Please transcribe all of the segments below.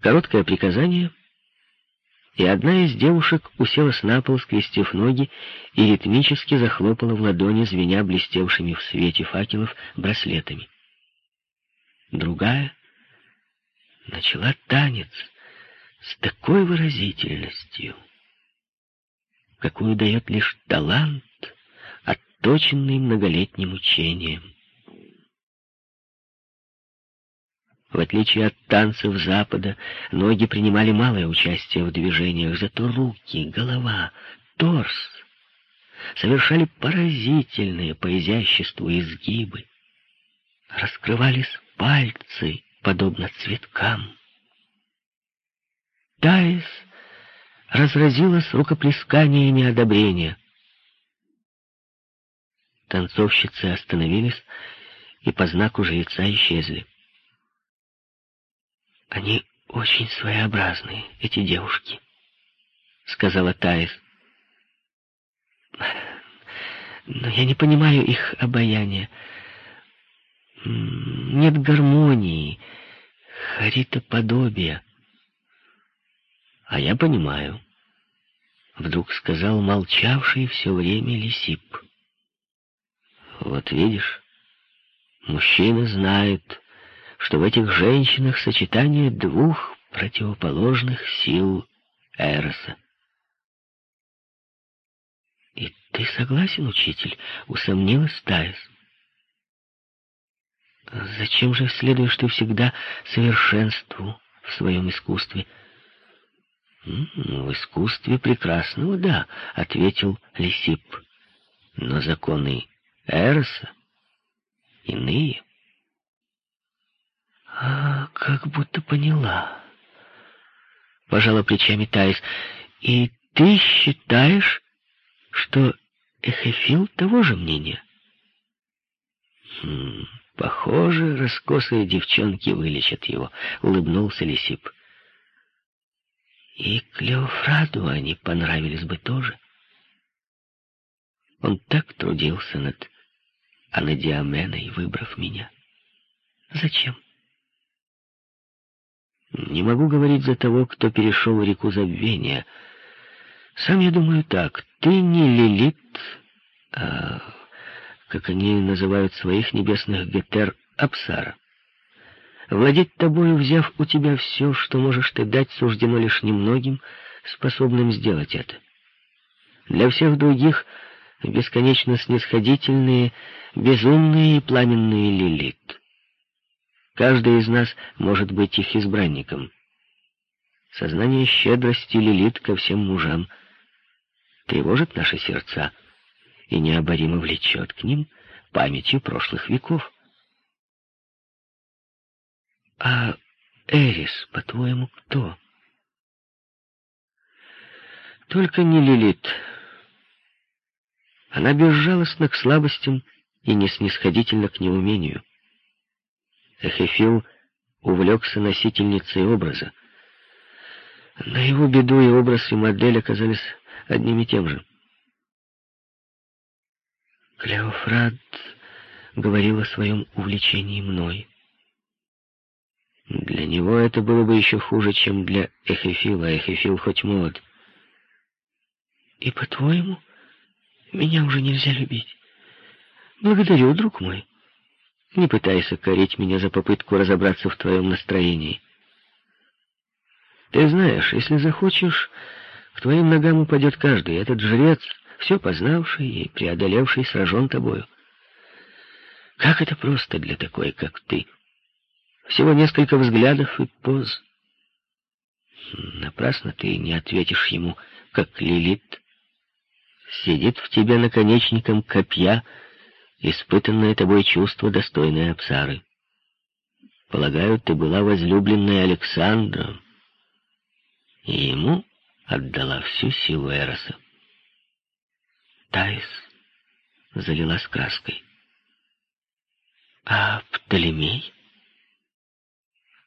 Короткое приказание, и одна из девушек уселась на пол, скрестив ноги, и ритмически захлопала в ладони, звеня блестевшими в свете факелов браслетами. Другая начала танец с такой выразительностью, какую дает лишь талант, отточенный многолетним учением. В отличие от танцев Запада, ноги принимали малое участие в движениях, зато руки, голова, торс совершали поразительные по изяществу изгибы. Раскрывались пальцы, подобно цветкам. Таис разразилась рукоплесканиями одобрения. Танцовщицы остановились и по знаку жреца исчезли. «Они очень своеобразные, эти девушки», — сказала Таис. «Но я не понимаю их обаяния. Нет гармонии, харитоподобия». «А я понимаю», — вдруг сказал молчавший все время Лисип. «Вот видишь, мужчина знает, что в этих женщинах сочетание двух противоположных сил Эроса. «И ты согласен, учитель?» — усомнилась Таис. «Зачем же следуешь ты всегда совершенству в своем искусстве?» «В искусстве прекрасного, да», — ответил Лисип. «Но законы Эроса иные». А, как будто поняла. Пожала плечами Таис. И ты считаешь, что Эхефил того же мнения? Хм, похоже, раскосые девчонки вылечат его, улыбнулся Лисип. И Клеофраду они понравились бы тоже. Он так трудился над Анадиаменой, выбрав меня. Зачем? Не могу говорить за того, кто перешел реку забвения. Сам я думаю так. Ты не Лилит, а, как они называют своих небесных гетер, Апсара. Владеть тобою, взяв у тебя все, что можешь ты дать, суждено лишь немногим, способным сделать это. Для всех других бесконечно снисходительные, безумные и пламенные Лилит. Каждый из нас может быть их избранником. Сознание щедрости лилит ко всем мужам, тревожит наши сердца и необоримо влечет к ним памятью прошлых веков. А Эрис, по-твоему, кто? Только не Лилит. Она безжалостна к слабостям и не снисходительна к неумению. Эхефил увлекся носительницей образа. На его беду и образ, и модель оказались одним и тем же. Клеофрад говорил о своем увлечении мной. Для него это было бы еще хуже, чем для Эхефила. Эхефил хоть молод. И, по-твоему, меня уже нельзя любить? Благодарю, друг мой. Не пытайся корить меня за попытку разобраться в твоем настроении. Ты знаешь, если захочешь, к твоим ногам упадет каждый. Этот жрец, все познавший и преодолевший, сражен тобою. Как это просто для такой, как ты. Всего несколько взглядов и поз. Напрасно ты не ответишь ему, как Лилит. Сидит в тебе наконечником копья — испытанное тобой чувство, достойное Апсары. Полагаю, ты была возлюбленной Александра, и ему отдала всю силу Эроса. Таис залилась краской. А Птолемей?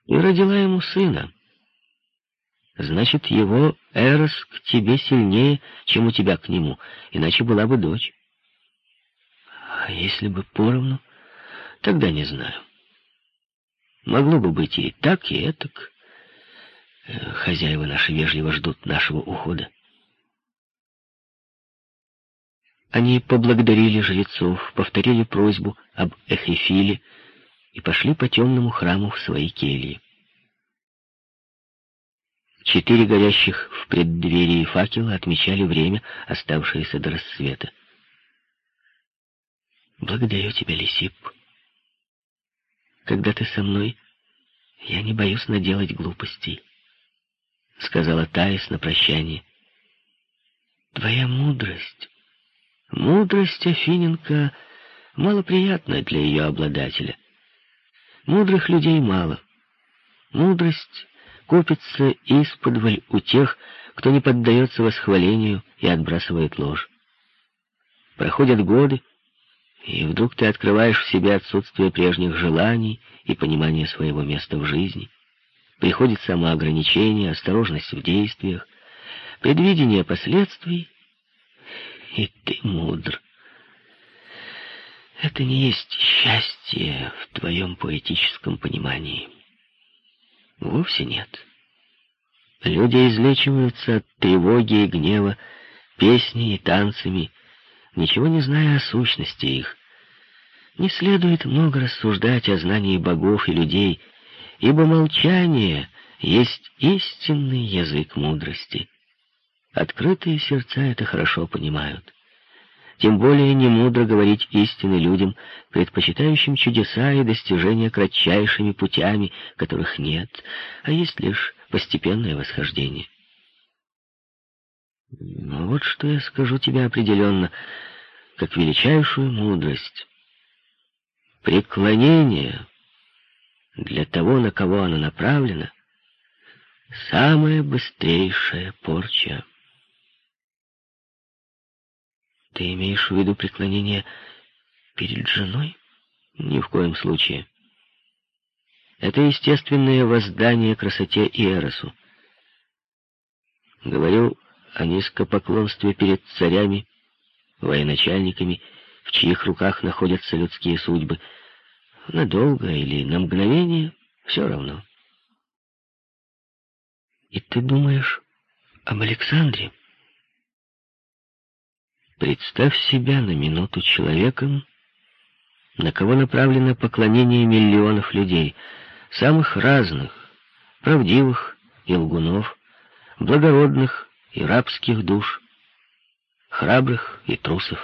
И родила ему сына. Значит, его Эрос к тебе сильнее, чем у тебя к нему, иначе была бы дочь. А если бы поровну, тогда не знаю. Могло бы быть и так, и этак. Э, хозяева наши вежливо ждут нашего ухода. Они поблагодарили жрецов, повторили просьбу об Эхефиле и пошли по темному храму в свои кельи. Четыре горящих в преддверии факела отмечали время, оставшееся до рассвета. «Благодарю тебя, Лисип. Когда ты со мной, я не боюсь наделать глупостей», — сказала Таис на прощание. «Твоя мудрость, мудрость Афиненко малоприятна для ее обладателя. Мудрых людей мало. Мудрость копится исподволь у тех, кто не поддается восхвалению и отбрасывает ложь. Проходят годы, и вдруг ты открываешь в себе отсутствие прежних желаний и понимание своего места в жизни. Приходит самоограничение, осторожность в действиях, предвидение последствий, и ты мудр. Это не есть счастье в твоем поэтическом понимании. Вовсе нет. Люди излечиваются от тревоги и гнева песней и танцами, ничего не зная о сущности их. Не следует много рассуждать о знании богов и людей, ибо молчание есть истинный язык мудрости. Открытые сердца это хорошо понимают. Тем более не мудро говорить истины людям, предпочитающим чудеса и достижения кратчайшими путями, которых нет, а есть лишь постепенное восхождение. Но вот что я скажу тебе определенно, как величайшую мудрость. Преклонение для того, на кого оно направлено, самая быстрейшая порча. Ты имеешь в виду преклонение перед женой? Ни в коем случае. Это естественное воздание красоте и эросу. Говорил о низкопоклонстве перед царями, военачальниками, в чьих руках находятся людские судьбы. Надолго или на мгновение, все равно. И ты думаешь об Александре? Представь себя на минуту человеком, на кого направлено поклонение миллионов людей, самых разных, правдивых и лгунов, благородных и рабских душ, храбрых и трусов.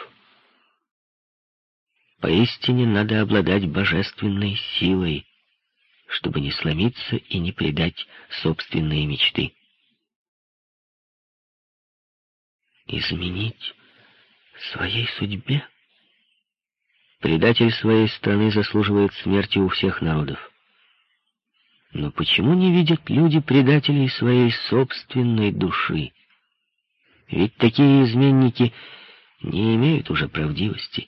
Поистине надо обладать божественной силой, чтобы не сломиться и не предать собственные мечты. Изменить своей судьбе? Предатель своей страны заслуживает смерти у всех народов. Но почему не видят люди предателей своей собственной души? Ведь такие изменники не имеют уже правдивости.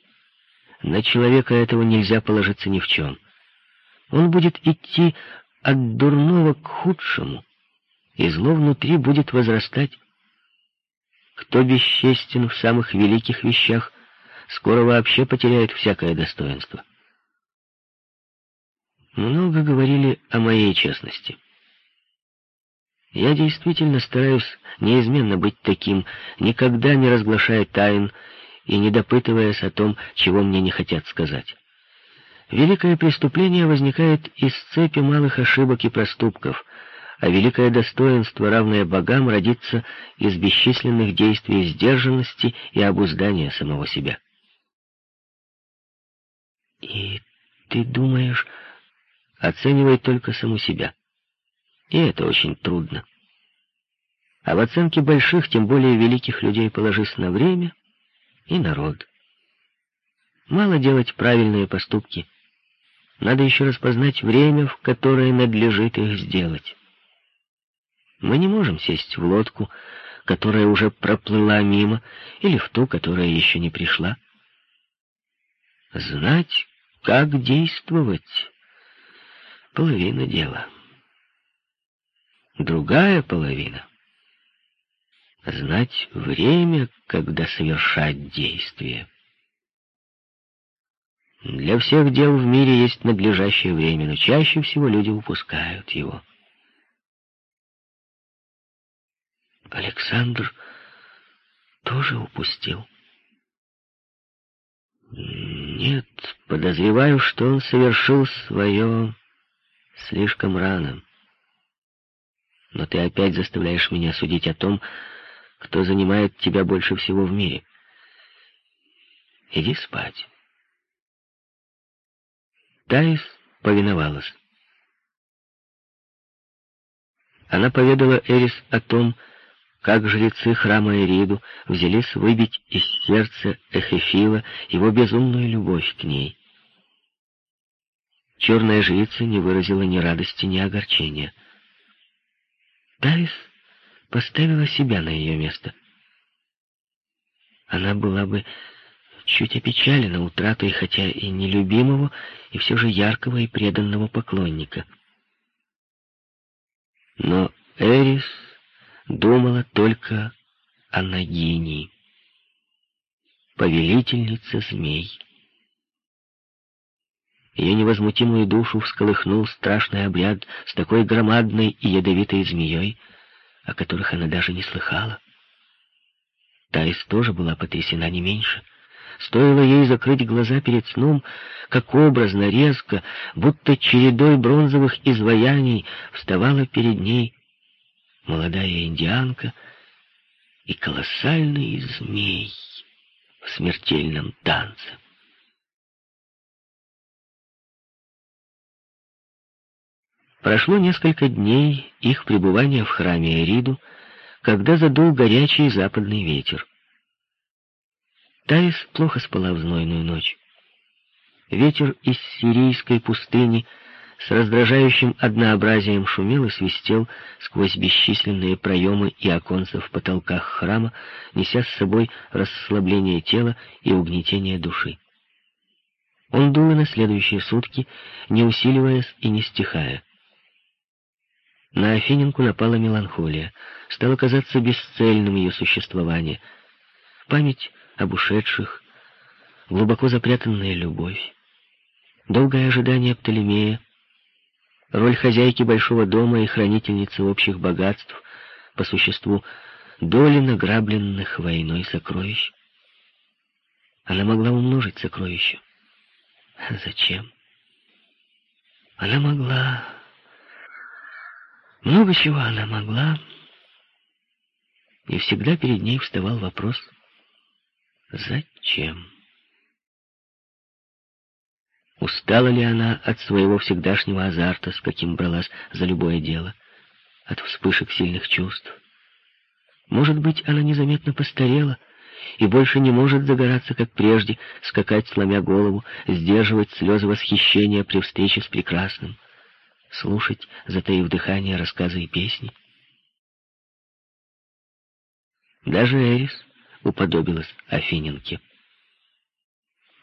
На человека этого нельзя положиться ни в чем. Он будет идти от дурного к худшему, и зло внутри будет возрастать. Кто бесчестен в самых великих вещах, скоро вообще потеряет всякое достоинство. Много говорили о моей честности. Я действительно стараюсь неизменно быть таким, никогда не разглашая тайн и не допытываясь о том, чего мне не хотят сказать. Великое преступление возникает из цепи малых ошибок и проступков — а великое достоинство, равное богам, родится из бесчисленных действий сдержанности и обуздания самого себя. И ты думаешь, оценивай только саму себя. И это очень трудно. А в оценке больших, тем более великих людей, положись на время и народ. Мало делать правильные поступки. Надо еще распознать время, в которое надлежит их сделать. Мы не можем сесть в лодку, которая уже проплыла мимо, или в ту, которая еще не пришла. Знать, как действовать — половина дела. Другая половина — знать время, когда совершать действие. Для всех дел в мире есть надлежащее время, но чаще всего люди упускают его. Александр тоже упустил. Нет, подозреваю, что он совершил свое слишком рано. Но ты опять заставляешь меня судить о том, кто занимает тебя больше всего в мире. Иди спать. Таис повиновалась. Она поведала Эрис о том, как жрецы храма Эриду взялись выбить из сердца Эхефила его безумную любовь к ней. Черная жрица не выразила ни радости, ни огорчения. Таис поставила себя на ее место. Она была бы чуть опечалена утратой, хотя и нелюбимого, и все же яркого и преданного поклонника. Но Эрис думала только о Нагинии, повелительнице змей. Ее невозмутимую душу всколыхнул страшный обряд с такой громадной и ядовитой змеей, о которых она даже не слыхала. Таис тоже была потрясена не меньше. Стоило ей закрыть глаза перед сном, как образно, резко, будто чередой бронзовых изваяний вставала перед ней молодая индианка и колоссальный змей в смертельном танце. Прошло несколько дней их пребывания в храме Эриду, когда задул горячий западный ветер. Таис плохо спала в знойную ночь. Ветер из сирийской пустыни — с раздражающим однообразием шумел и свистел сквозь бесчисленные проемы и оконца в потолках храма, неся с собой расслабление тела и угнетение души. Он дул и на следующие сутки, не усиливаясь и не стихая. На Афиненку напала меланхолия. Стало казаться бесцельным ее существование. Память об ушедших, глубоко запрятанная любовь, долгое ожидание Птолемея, Роль хозяйки большого дома и хранительницы общих богатств, по существу, доли награбленных войной сокровищ. Она могла умножить сокровища. Зачем? Она могла... Много чего она могла. И всегда перед ней вставал вопрос «Зачем?». Устала ли она от своего всегдашнего азарта, с каким бралась за любое дело, от вспышек сильных чувств? Может быть, она незаметно постарела и больше не может загораться, как прежде, скакать, сломя голову, сдерживать слезы восхищения при встрече с прекрасным, слушать, затаив дыхание, рассказы и песни? Даже Эрис уподобилась Афиненке.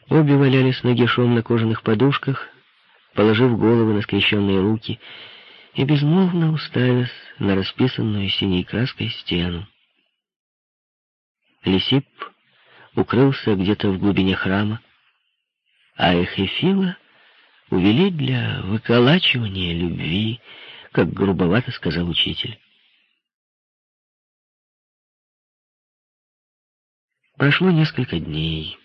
Обе валялись нагишом на кожаных подушках, положив голову на скрещенные руки и безмолвно уставясь на расписанную синей краской стену. Лисип укрылся где-то в глубине храма, а Эхефила увели для выколачивания любви, как грубовато сказал учитель. Прошло несколько дней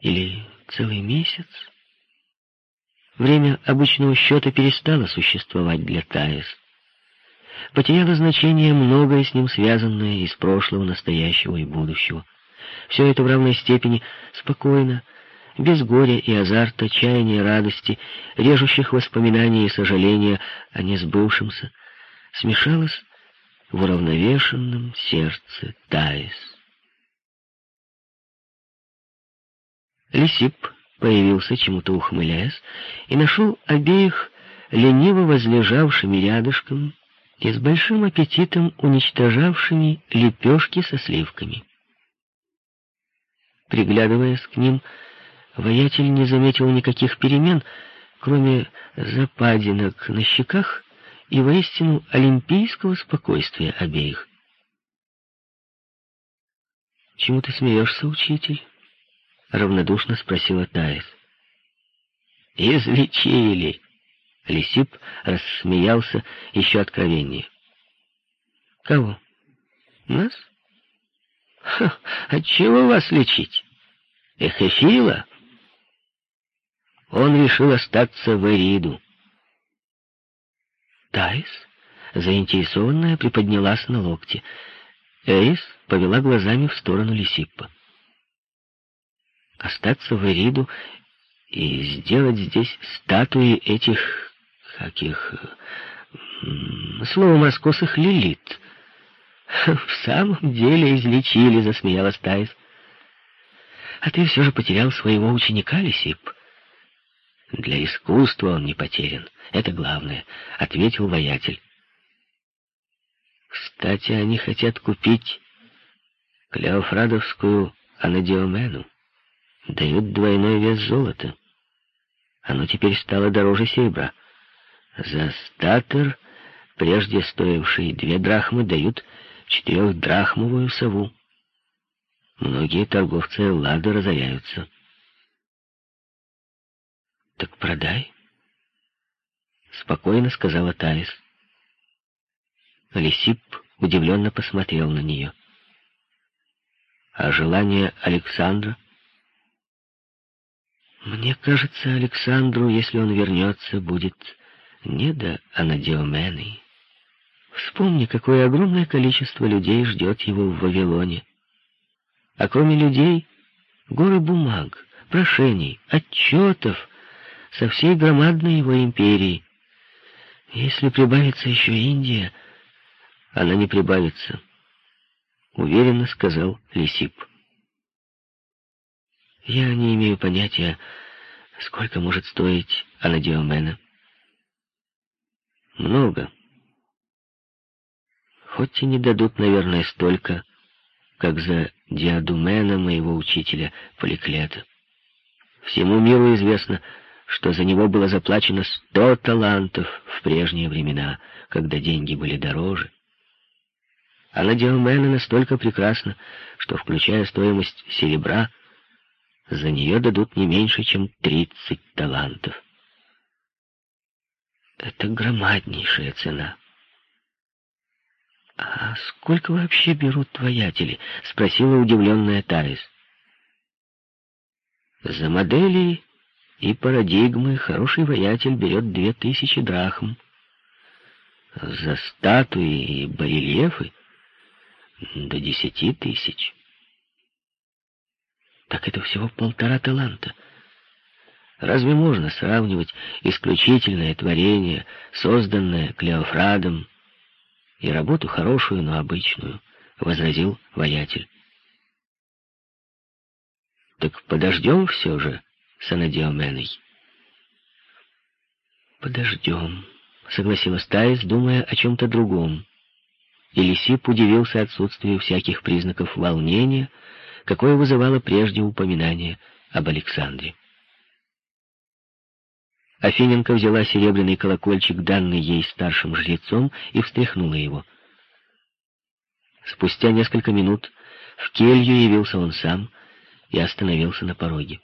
или целый месяц. Время обычного счета перестало существовать для Таис. Потеряло значение многое с ним связанное из прошлого, настоящего и будущего. Все это в равной степени спокойно, без горя и азарта, чаяния и радости, режущих воспоминаний и сожаления о несбывшемся, смешалось в уравновешенном сердце Таис. Лисип появился, чему-то ухмыляясь, и нашел обеих лениво возлежавшими рядышком и с большим аппетитом уничтожавшими лепешки со сливками. Приглядываясь к ним, воятель не заметил никаких перемен, кроме западинок на щеках и воистину олимпийского спокойствия обеих. «Чему ты смеешься, учитель?» равнодушно спросила Таис. «Излечили!» Лисип рассмеялся еще откровеннее. «Кого?» Нас? Ха, от чего вас лечить? Эхефила? Он решил остаться в Эриду. Тайс, заинтересованная, приподнялась на локте. Эрис повела глазами в сторону Лисиппа. Остаться в Эриду и сделать здесь статуи этих, каких, словом раскосых лилит. В самом деле излечили, засмеялась Тайс. А ты все же потерял своего ученика, Лисип. Для искусства он не потерян. Это главное, — ответил воятель. Кстати, они хотят купить Клеофрадовскую анадиомену. Дают двойной вес золота. Оно теперь стало дороже серебра. За статер, прежде стоивший две драхмы, дают четырехдрахмовую сову. Многие торговцы Эллады разоряются. «Так продай», — спокойно сказала Талис. Лисип удивленно посмотрел на нее. «А желание Александра?» «Мне кажется, Александру, если он вернется, будет не до Анадиомены. Вспомни, какое огромное количество людей ждет его в Вавилоне. А кроме людей, горы бумаг, прошений, отчетов со всей громадной его империи. Если прибавится еще Индия, она не прибавится, — уверенно сказал Лисип. Я не имею понятия, сколько может стоить Анадиомена. Много. Хоть и не дадут, наверное, столько, как за Диадумена, моего учителя Поликлета. Всему миру известно, что за него было заплачено сто талантов в прежние времена, когда деньги были дороже. А на Диомена настолько прекрасна, что, включая стоимость серебра, за нее дадут не меньше, чем тридцать талантов. Это громаднейшая цена. «А сколько вообще берут твоятели?» — спросила удивленная Таис. «За модели и парадигмы хороший воятель берет две тысячи драхм. За статуи и барельефы — до десяти тысяч. Так это всего полтора таланта. Разве можно сравнивать исключительное творение, созданное Клеофрадом, и работу хорошую, но обычную, — возразил воятель. Так подождем все же с Анадиоменой. Подождем, — согласилась Таис, думая о чем-то другом. И Лисип удивился отсутствию всяких признаков волнения, какое вызывало прежде упоминание об Александре. Афиненко взяла серебряный колокольчик, данный ей старшим жрецом, и встряхнула его. Спустя несколько минут в келью явился он сам и остановился на пороге.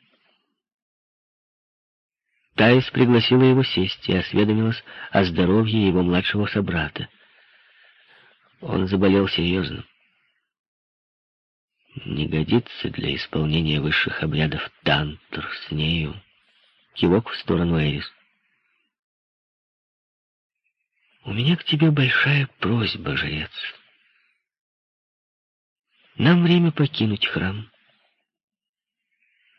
Таис пригласила его сесть и осведомилась о здоровье его младшего собрата. Он заболел серьезно. Не годится для исполнения высших обрядов тантр с нею, Кивок в сторону Эрис. «У меня к тебе большая просьба, жрец. Нам время покинуть храм.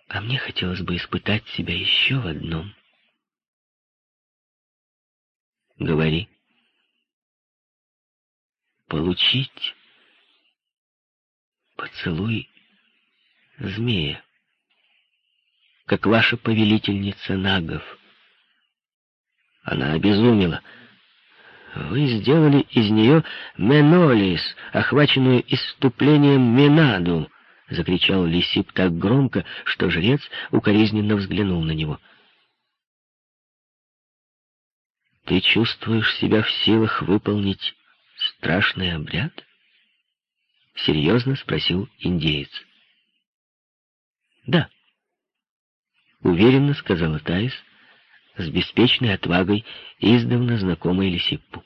А мне хотелось бы испытать себя еще в одном. Говори. Получить поцелуй змея как ваша повелительница нагов. Она обезумела. Вы сделали из нее Менолис, охваченную иступлением Менаду, — закричал Лисип так громко, что жрец укоризненно взглянул на него. «Ты чувствуешь себя в силах выполнить страшный обряд?» — серьезно спросил индеец. «Да», — уверенно сказала Таис, с беспечной отвагой, издавна знакомой Лисиппу.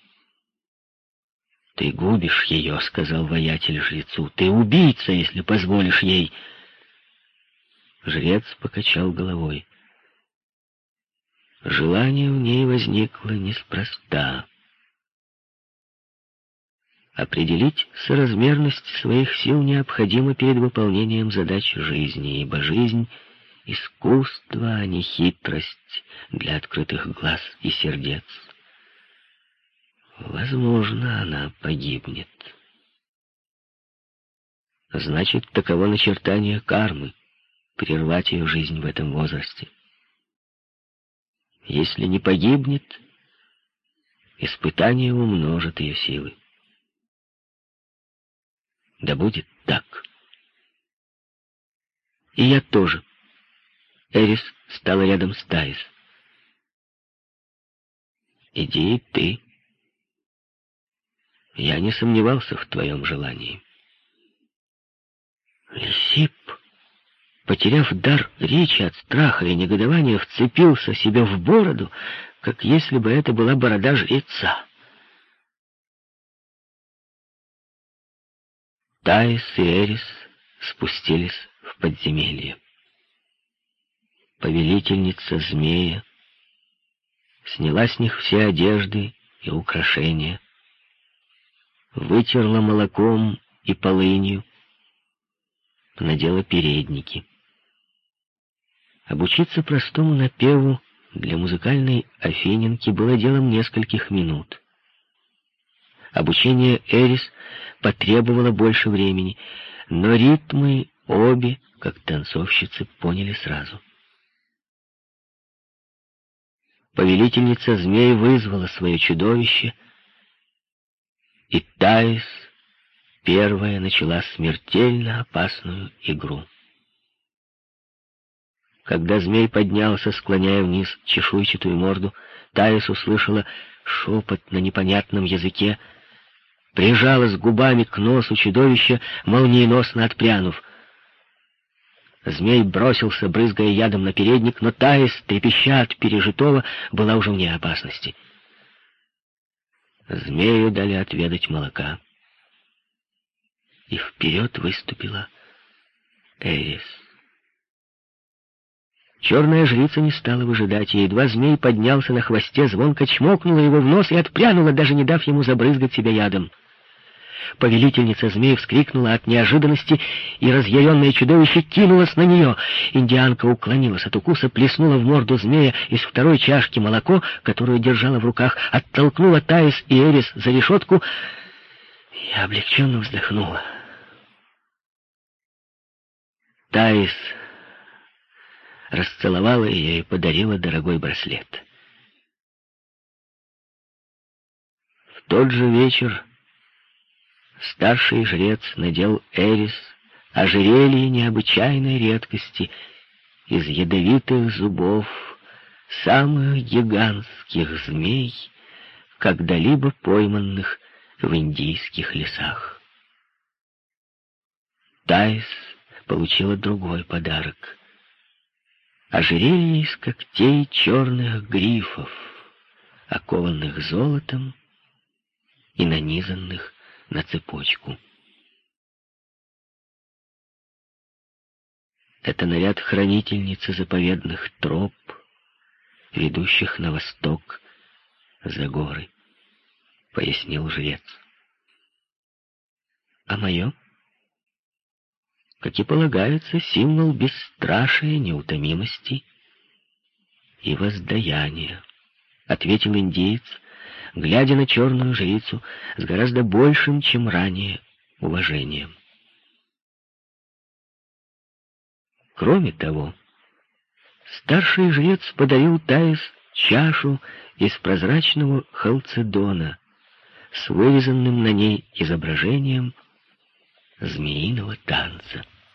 «Ты губишь ее», — сказал воятель жрецу. «Ты убийца, если позволишь ей». Жрец покачал головой. Желание в ней возникло неспроста. Определить соразмерность своих сил необходимо перед выполнением задач жизни, ибо жизнь — искусство, а не хитрость для открытых глаз и сердец. Возможно, она погибнет. Значит, таково начертание кармы — прервать ее жизнь в этом возрасте. Если не погибнет, испытание умножит ее силы. Да будет так. И я тоже. Эрис стала рядом с Таис. Иди ты. Я не сомневался в твоем желании. Лисип, потеряв дар речи от страха и негодования, вцепился себе в бороду, как если бы это была борода жреца. Таис и Эрис спустились в подземелье. Повелительница змея сняла с них все одежды и украшения, вытерла молоком и полынью, надела передники. Обучиться простому напеву для музыкальной афиненки было делом нескольких минут. Обучение Эрис потребовало больше времени, но ритмы обе, как танцовщицы, поняли сразу. Повелительница змей вызвала свое чудовище, и Таис первая начала смертельно опасную игру. Когда змей поднялся, склоняя вниз чешуйчатую морду, Таис услышала шепот на непонятном языке, прижалась губами к носу чудовища, молниеносно отпрянув. Змей бросился, брызгая ядом на передник, но Таис, трепеща от пережитого, была уже вне опасности. Змею дали отведать молока. И вперед выступила Эрис. Черная жрица не стала выжидать, и едва змей поднялся на хвосте, звонко чмокнула его в нос и отпрянула, даже не дав ему забрызгать себя ядом. Повелительница змей вскрикнула от неожиданности, и разъяренное чудовище кинулось на нее. Индианка уклонилась от укуса, плеснула в морду змея из второй чашки молоко, которую держала в руках, оттолкнула Таис и Эрис за решетку. Я облегченно вздохнула. Таис расцеловала ее и подарила дорогой браслет. В тот же вечер старший жрец надел Эрис ожерелье необычайной редкости из ядовитых зубов самых гигантских змей, когда-либо пойманных в индийских лесах. Тайс получила другой подарок — ожерелье из когтей черных грифов, окованных золотом и нанизанных на цепочку. Это наряд хранительницы заповедных троп, ведущих на восток за горы, — пояснил жрец. А мое? Как и полагается, символ бесстрашия, неутомимости и воздаяния, — ответил индеец, глядя на черную жрицу с гораздо большим, чем ранее, уважением. Кроме того, старший жрец подарил Таис чашу из прозрачного халцедона с вырезанным на ней изображением змеиного танца.